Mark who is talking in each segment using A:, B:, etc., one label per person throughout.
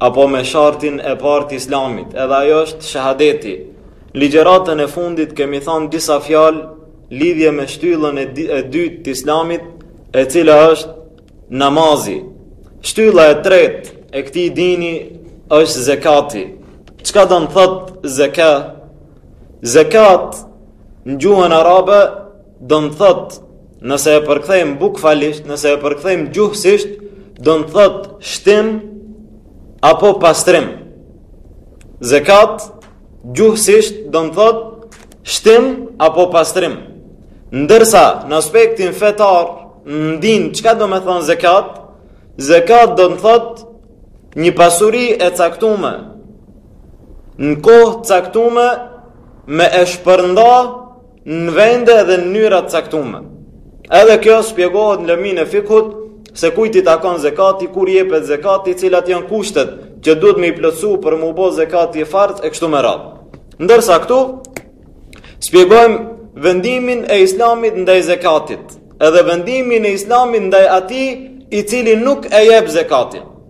A: apo me shartin e parë të Islamit, edhe ajo është shahadeti. Ligjëratën e fundit kemi thënë disa fjalë lidhje me shtyllën e, e dytë të Islamit, e cila është namazi. Shtylla e tretë e këtij dini është zekati. Çka don me thotë zekat? Zekat në gjuhën arabe do të thotë Nëse e përkthejmë bukfalisht, nëse e përkthejmë gjuhësisht, do të thotë shtim apo pastrim. Zekat gjuhësisht do të thotë shtim apo pastrim. Ndërsa në aspektin fetar, n'din çka domethanë zekat? Zekat do të thotë një pasuri e caktume në kohë t'caktume me e shpërnda në vende dhe mënyra t'caktume. Edhe kjo shpjegohet në lëminë e fikhut se kujt i takon zekati, kur jepet zekati, cilat janë kushtet që duhet me i plotësu për m'u bo zekati farz e kështu me radhë. Ndërsa këtu, shpjegojmë vendimin e islamit ndaj zekatit, edhe vendimin e islamit ndaj atij i cili nuk e jep zekatin.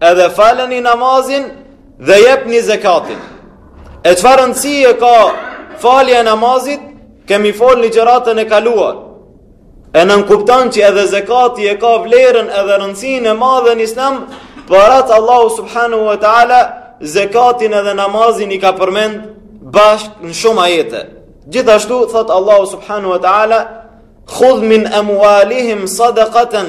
A: Edhe faleni namazin dhe jepni zekatin. E çfarë rëndësie e ka falja e namazit, kemi fol n'ligjëratën e kaluar. E nënkupton që edhe zekati e ka vlerën edhe rëndësinë e madhe në islam, për atë Allahu subhanehu wa ta'ala, zekatin edhe namazin i ka përmend bashkë në shumë ajete. Gjithashtu, thotë Allahu subhanehu wa ta'ala, khudh min emualihim sadakaten,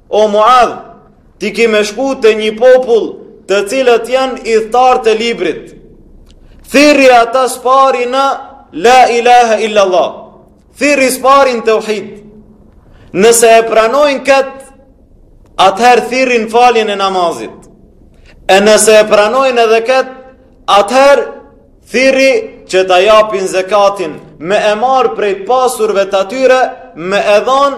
A: O Muadh, ti ki me shku te një popull të cilët janë ithtarë të librit. Thirri ata s'pari në La ilaha illa Allah. Thirri s'pari në teuhid. Nëse e pranojnë kët, atëherë thirri n'faljen e namazit. E nëse e pranojnë edhe kët, atëherë thirri që ta japin zekatin me e marrë prej pasurve të atyre me e dhon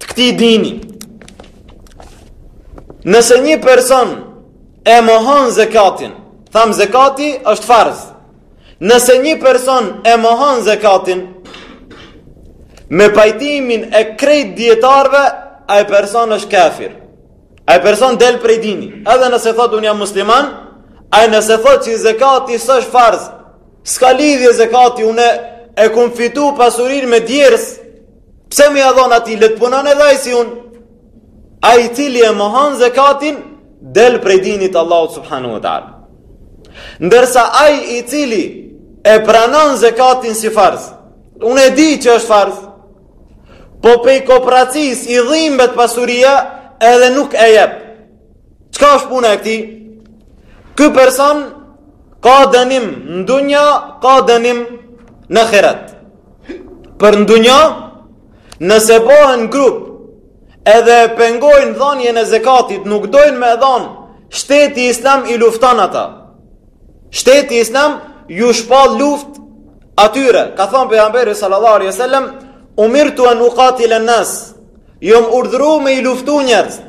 A: Të këtij dini, nëse një person e mohon zekatin, thamë zekati është farz, nëse një person e mohon zekatin, me pajtimin e krejt dijetarëve, ai person është kafir. Ai person del prej dini. Edhe nëse thotë unë jam musliman, ai nëse thotë që zekati s'është farz, s'ka lidhje zekati, unë e kom fitu pasurinë me djersë, Pse me ia dhon atij, le të punon edhe ai si unë. Ai i cili e mohon zekatin, del prej dinit Allahu subhanahu wa ta'ala. Ndërsa ai i cili e pranon zekatin si farz, unë e di që është farz, po pej kopracisë i dhimbet pasuria edhe nuk e jep. Çka është puna e këtij? Ky person ka dënim në dunja, ka dënim në ahiret. për n'dunja nëse bëhen grup edhe e pengojnë dhënien e zekatit nuk dojnë me e dhon shteti islam i lufton ata shteti islam ju shpall luftë atyre ka thënë pejgamberi sallallahu alaihi wasallam umirtu an uqatil an-nas jom urdhëru me i luftu njerëzit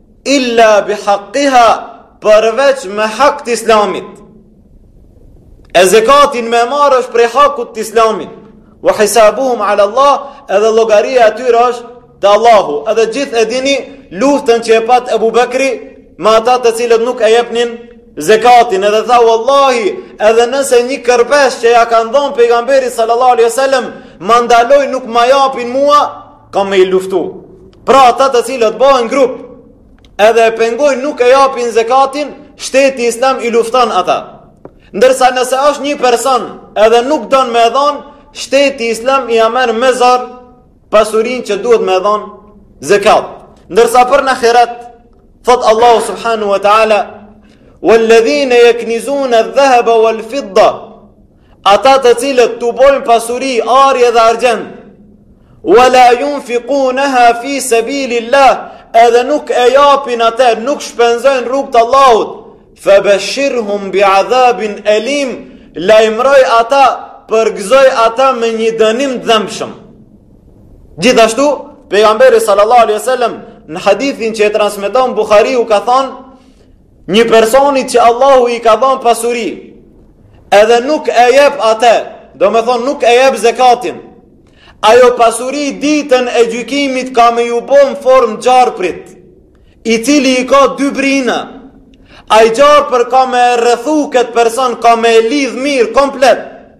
A: illa bi haqqiha përveç me hak të islamit. E zekatin me e marrë është prej hakut të islamit. Wa hisabuhum ala Allah edhe llogaria e tyre është te Allahu. Edhe gjithë e dini luftën që e pat Ebu Bekri me ata të cilët nuk e jepnin zekatin. Edhe tha Wallahi edhe nëse një kërpesh që ja kanë dhonë pejgamberit sallallahu alaihi wasallam ma ndalojnë nuk ma japin mua Kam me i luftu. Pra ata të cilët bëhen grup, edhe e pengojnë nuk e japin zekatin, shteti islam i lufton ata. Ndërsa nëse është një person edhe nuk don me e dhon, shteti islam ia merr me zor pasurinë që duhet me e dhon zekat. Ndërsa për në ahiret, thotë Allahu subhanahu wa ta'ala, Walladhine jeknizune dhehebe wal fidda, Ata të cilët tubojnë pasuri, ari edhe argjend, wa la junfikuneha fi sebilillah, edhe nuk e japin atë, nuk shpenzojnë rrugë të Allahut, fe beshirhum bi adhabin elim, lajmëroji ata, përgëzoji ata me një dënim të dhembshëm. Gjithashtu, pejgamberi sallallahu alaihi wasallam në hadithin që e transmeton Buhariu ka thënë Një personi që Allahu i ka dhënë pasuri, edhe nuk e jep atë, domethonë nuk e jep zekatin, ajo pasuri ditën e gjykimit ka me ju bo në formë gjarprit, i cili i ka dy brina, ai gjarpër ka me e rrethu këtë person, ka me e lidh mirë komplet,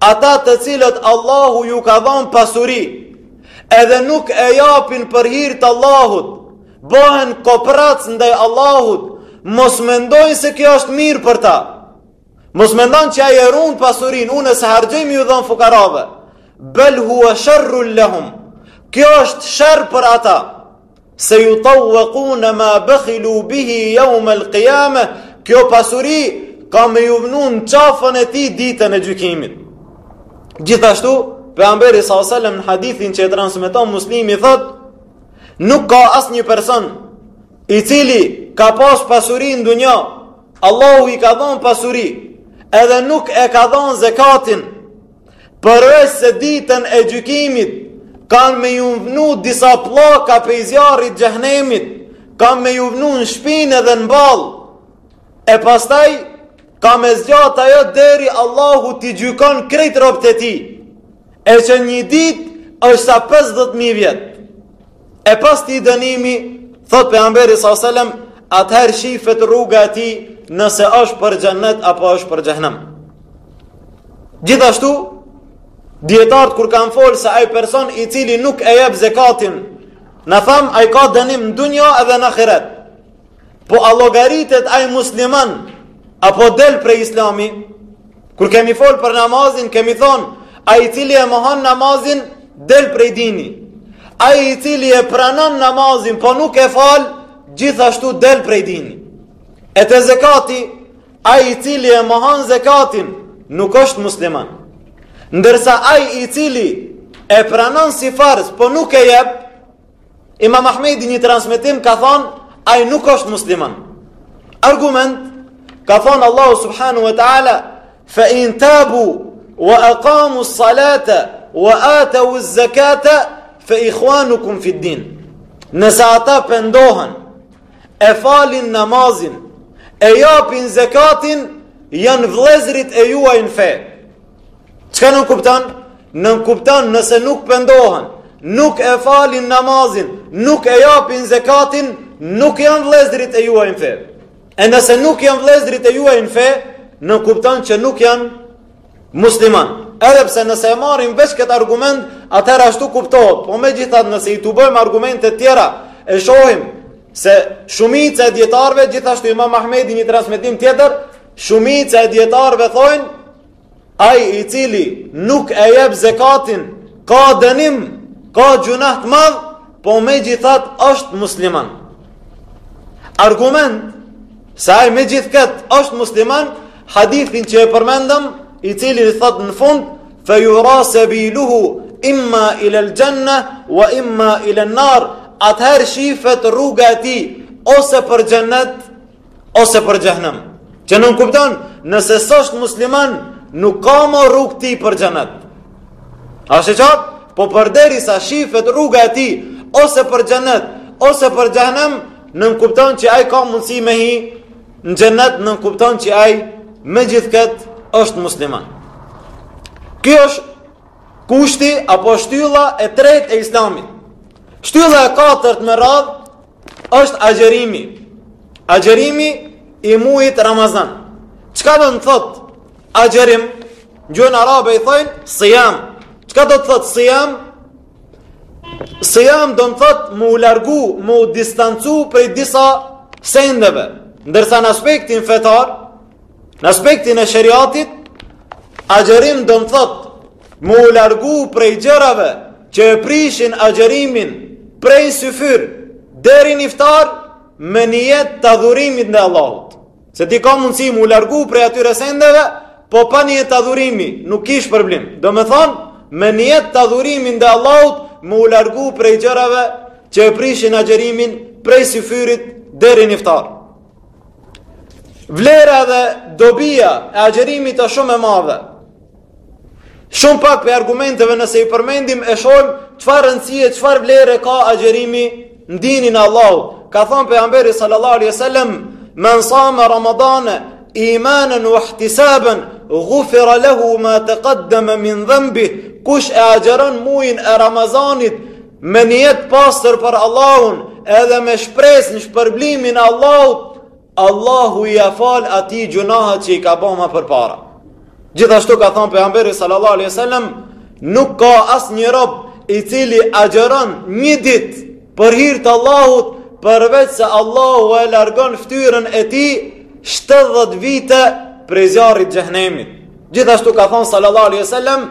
A: Ata të cilët Allahu ju ka dhënë pasuri, edhe nuk e japin për hir të Allahut, bëhen kopracë ndaj Allahut, mos mendojnë se kjo është mirë për ta. Mos mendon që ai e ruan pasurinë, unë s'e harxhoj me ju dhon fukarave. Bel huwa sherrun lahum. Kjo është sherr për ata. Sejutawekune ma bekhilu bihi jaumel kijame, kjo pasuri ka me ju vënu në qafën e tij ditën e gjykimit. Gjithashtu, pejgamberi S.A.S. në hadithin që e transmiton muslimi, thot, nuk ka asnjë person i cili ka pas pasuri në dunja, Allahu i ka dhonë pasuri, edhe nuk e ka dhonë zekatin, Përveç se ditën e gjykimit kanë me ju vnu disa pllaka prej zjarrit t'xhehenemit, kanë me ju vnu në shpinë edhe në ballë. E pastaj ka me zgjat ajo deri Allahu t'i gjykon krejt robët e tij. E që një ditë është sa 50000 vjet. E pas atij dënimi, thot pejgamberi sa selam, atëherë shifet rruga e tij nëse është për xhennet apo është për xhehenem. Gjithashtu, dijetarët kur kanë fol se ai person i cili nuk e jep zekatin, ne thamë ai ka dënim në dunja edhe në ahiret. Po a llogaritet ai musliman, apo del prej islami, kur kemi fol për namazin, kemi thonë, ai i cili e mohon namazin, del prej dini. Ai i cili e pranon namazin, po nuk e fal, gjithashtu del prej dini. E te zekati, Ai i cili e mohon zekatin nuk është musliman. Ndërsa ai i cili e pranon si farz, po nuk e jep, Imam Ahmedi një transmitim ka thonë, ai nuk është musliman. Argument, ka thonë Allahu subhanu wa ta'ala, fa in tabu wa aqamu salata wa atawu zekata, fa ikhwanukum fi din. Nëse ata pendohen e falin namazin, e japin zekatin, janë vëllezërit e juaj në fe. Çka nënkupton? Nënkupton nëse nuk pendohen, nuk e falin namazin, nuk e japin zekatin, nuk janë vëllezërit e juaj në fe. E nëse nuk janë vëllezërit e juaj në fe, nënkupton që nuk janë Musliman, edhe pse nëse e marrim veç këtë argument, atëherë ashtu kuptohet, po megjithatë nëse i tubojmë argumente tjera, e shohim se shumica e dijetarëve, gjithashtu imam Ahmedi një transmitim tjetër, shumica e dijetarëve thojnë, ai i cili nuk e jep zekatin, ka dënim, ka gjunah të madh, po megjithatë është musliman. Argument, se ai me gjithë këtë është musliman, Hadithin që e përmendëm, i cili i thotë në fund, fe jura sebiluhu, imma ilel xhenne, wa imma ilen nar, atëherë shifet rruga e tij, ose për xhenet, ose për xhehnem. Që nënkupton, nëse s'është musliman, nuk ka më rrugë ti për xhenet. A është qashtu? Po përderisa shifet rruga e tij, ose për xhenet, ose për xhehnem, nënkupton që ai ka mundësi me hi, Në xhenet nënkupton që ai megjithë këtë është musliman. Ky është kushti apo shtylla e tretë e Islamit. Shtylla e katërt me radhë është agjërimi. Agjërimi i muajit Ramazan. Çka do të thotë agjërim? Gjuhën arabe i thonë siyam. Çka do të thotë siyam? Siyam domethënë me u largu, me u distancu prej disa sendeve. Ndërsa në aspektin fetar, në aspektin e sheriatit, agjërim domethënë me u largu prej gjërave që e prishin agjërimin prej syfyr deri n'iftar me nijet të adhurimit ndaj Allahut. Se ti ka mundësi m'u largu prej atyre sendeve, po pa nijet adhurimi, nuk ki shpërblim. Domethonë, me nijet t'adhurimit ndaj Allahut, m'u largu prej gjërave që e prishin agjërimin prej syfyrit deri n'iftar. Vlera dhe dobia e agjërimit është shumë e madhe. Shumë pak prej argumenteve nëse i përmendim e shohim çfarë rëndësie, çfarë vlere ka agjërimi në dinin e Allahut. Ka thënë pejgamberi sallallahu alaihi wasallam, "Men sama Ramadane imanan wa ihtisaban, ghufira lahu ma taqaddama min dhanbi." Kush e agjëron muajin e Ramazanit me nijet të pastër për Allahun, edhe me shpresë në shpërblimin e Allahut, Allahu ia fal atij gjynahet që i ka bo më përpara. Gjithashtu ka thonë pejgamberi sallallahu alaihi sallam, nuk ka asnjë rob i cili agjëron një ditë për hir të Allahut, përveç se Allahu e largon ftyrën e tij 70 vite prej zjarrit xhehnemit. Gjithashtu ka thonë sallallahu alaihi sallam,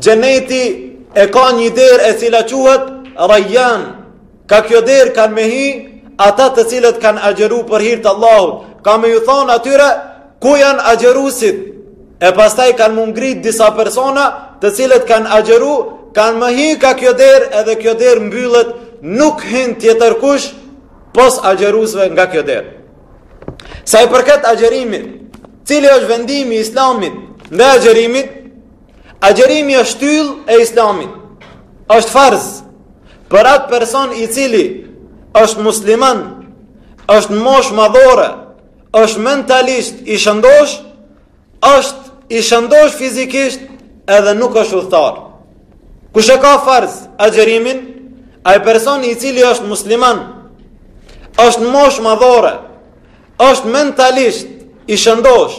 A: xheneti e ka një derë e cila quhet Rejjan, Ka kjo derë kanë me hi, ata të cilët kanë agjëru për hir të Allahut, ka me iu thonë atyre, ku janë agjërusit, e pastaj kanë m'u ngrit disa persona të cilët kanë agjëru, kanë me hi ka kjo derë edhe kjo derë mbyllet, nuk hin tjetër kush, pos agjërusve nga kjo derë. Sa i përket agjërimit, cili është vendimi i islamit ndaj agjërimit, Agjërimi është shtyllë e islamit. Është farz për atë person i cili është musliman, është në moshë madhore, është mentalisht i shëndosh, është i shëndosh fizikisht edhe nuk është udhëtar. Kush e ka farz agjërimin? Ai person i cili është musliman, është në moshë madhore, është mentalisht i shëndosh,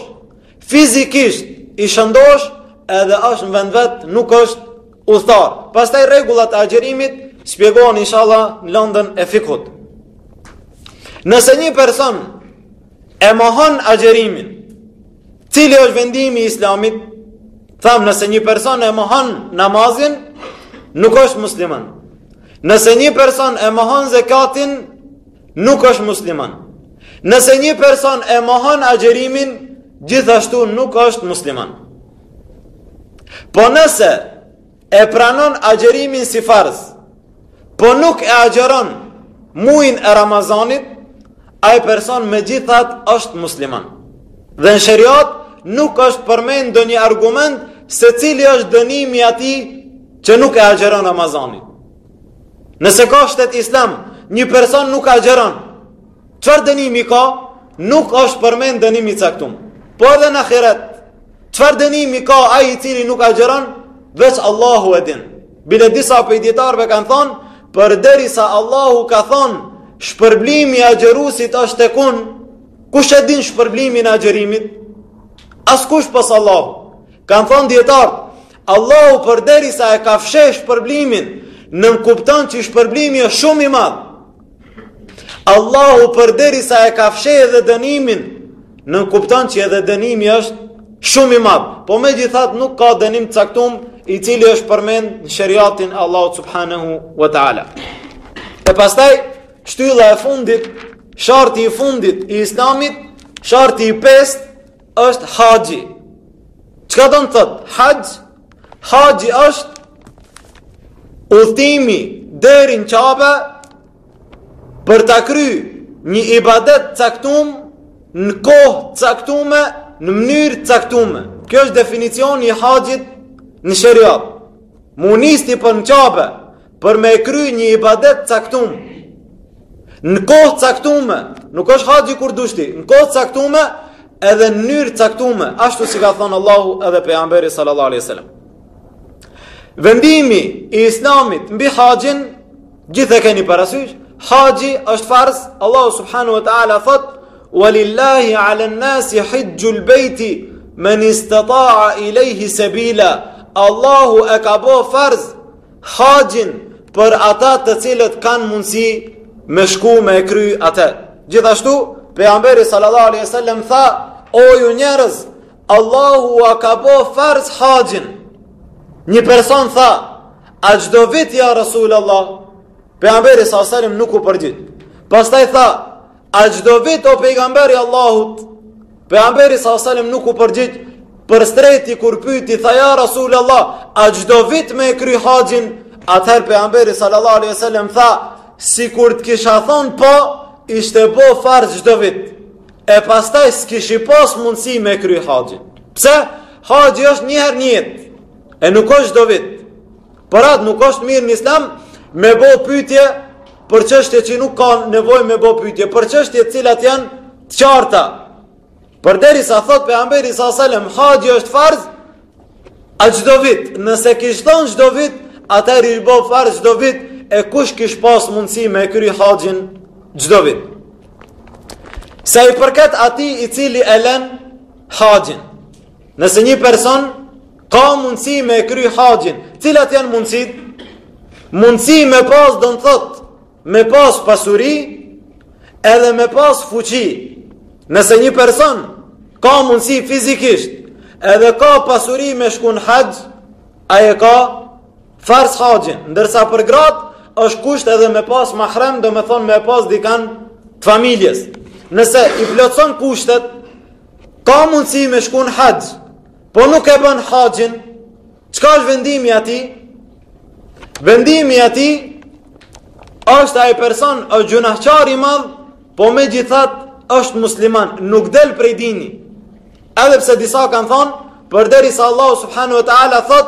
A: Fizikisht i shëndosh edhe është në vend vet, nuk është udhëtar. Pastaj rregullat e agjërimit shpjegohen inshallah në lëndën e fikhut. Nëse një person e mohon agjërimin, cili është vendimi i Islamit? Thamë nëse një person e mohon namazin, nuk është musliman. Nëse një person e mohon zekatin, nuk është musliman. Nëse një person e mohon agjërimin, gjithashtu nuk është musliman. Po nëse e pranon agjërimin si farz, po nuk e agjëron mujin e Ramazanit, ai person megjithatë është musliman. Dhe në sheriat nuk është përmend ndonjë argument se cili është dënimi atij që nuk e agjëron Ramazanin. Nëse ka shtet islam, një person nuk agjëron. Çfarë dënimi ka? Nuk është përmend dënim i caktum. Po edhe në ahiret, çfarë dënimi ka ai i cili nuk agjëron? Veç Allahu e din. Bile disa prej dijetarëve kanë thonë, përderisa Allahu ka thonë, shpërblimi i agjëruesit është tek unë, kush e din shpërblimin e agjërimit? Askush pos Allahut. Kanë thonë dijetarët, Allahu përderisa e ka fshehë shpërblimin, nënkupton që shpërblimi është shumë i madh. Allahu përderisa e ka fshehë edhe dënimin, nënkupton që edhe dënimi është shumë i madh. Po megjithatë nuk ka dënim të caktum i cili është përmend në sheriatin e Allahut subhanahu wa taala. E pastaj shtylla e fundit, sharti i fundit i Islamit, sharti i pestë është haxhi. Çka do të thotë haxh? Haxhi është udhëtimi deri në Qabe për ta kry një ibadet caktum në kohë caktume në mënyrë caktume. Ky është definicioni i haxhit në sheriat. M'u nis ti për në Qabe, për me e kry një ibadet t'caktum, në kohë t'caktume, nuk është haxhi kur dush ti, në kohë t'caktume, edhe n'mënyrë t'caktume, ashtu si ka thonë Allahu edhe pejgamberi sallallahu alaihi sallam. Vendimi i islamit mbi haxhin, gjithë e keni parasysh, haxhi është farz, Allahu subhanahu wa ta'ala thot, walillahi ala nasi hixhxhul bejti, men istata'a ilejhi sebila, Allahu e ka bo farz, Haxhin për ata të cilët kanë mundësi me shku me e kry atë. Gjithashtu, pejgamberi sallallahu alaihi wasallam tha, o ju njerëz, Allahu e ka bo farz haxhin. Një person tha, a çdo vit ja Rasul Allah, pejgamberi sallallahu alaihi wasallam nuk u përgjigj. Pastaj tha, A çdo vit o pejgamber i Allahut, pejgamberi sa selam nuk u përgjigj, për s'treti kur pyti tha ja Rasul Allah, a çdo vit me e kry haxhin? Atëherë pejgamberi sallallahu alaihi wasallam tha, sikur të kisha thon po, ishte bo farz çdo vit. E pastaj s'kishi pas mundësi me e kry haxhin. Pse? Haxhi është një herë në jetë. E nuk është çdo vit. Për atë nuk është mirë në islam me bo pytje për çështje që nuk ka nevoj me bo pytje, për çështje t'cilat janë të qarta. Përderisa thot pejgamberi sa salem, haxhi është farz, a çdo vit, nëse kish thonë çdo vit, atëherë ish bo farz çdo vit, e kush kish pas mundësi me kry haxhin çdo vit. Sa i përket atij i cili e len haxhin, nëse një person, Ka mundësi me e kry haxhin. Cilat janë mundësitë? Mundësi me pas do me thonë, me pas pasuri, edhe me pas fuqi. Nëse një person ka mundësi fizikisht, edhe ka pasuri me shku n'haxh, ai e ka farz haxhin. Ndërsa për gratë, është kusht edhe me pas mahrem, domethonë me pas dikan të familjes. Nëse i plotëson kushtet, ka mundësi me shku n'haxh, Po nuk e bën haxhin, çka është vendimi i atij? Vendimi i atij është ai person o gjunahqar i madh, po me gjithat është musliman, nuk del prej dini. Edhe pse disa kanë thonë, përderisa Allahu subhanahu wa ta'ala thot,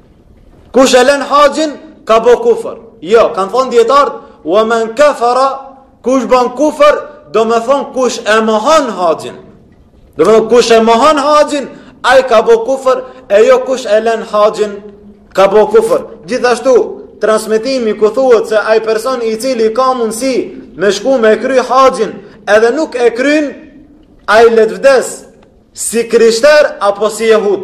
A: Kush e len haxhin ka bo kufër. Jo, kanë thonë dijetarët, "Wa man kafara" Kush bën kufër, domethonë kush e mohon haxhin. Domethonë kush e mohon haxhin, ai ka bo kufër, e jo kush e len haxhin, ka bo kufër. Gjithashtu, transmetimi ku thuhet se ai person i cili ka mundësi me shku me e kry haxhin, edhe nuk e kryn, ai le t'vdes, si krishter apo si jehud.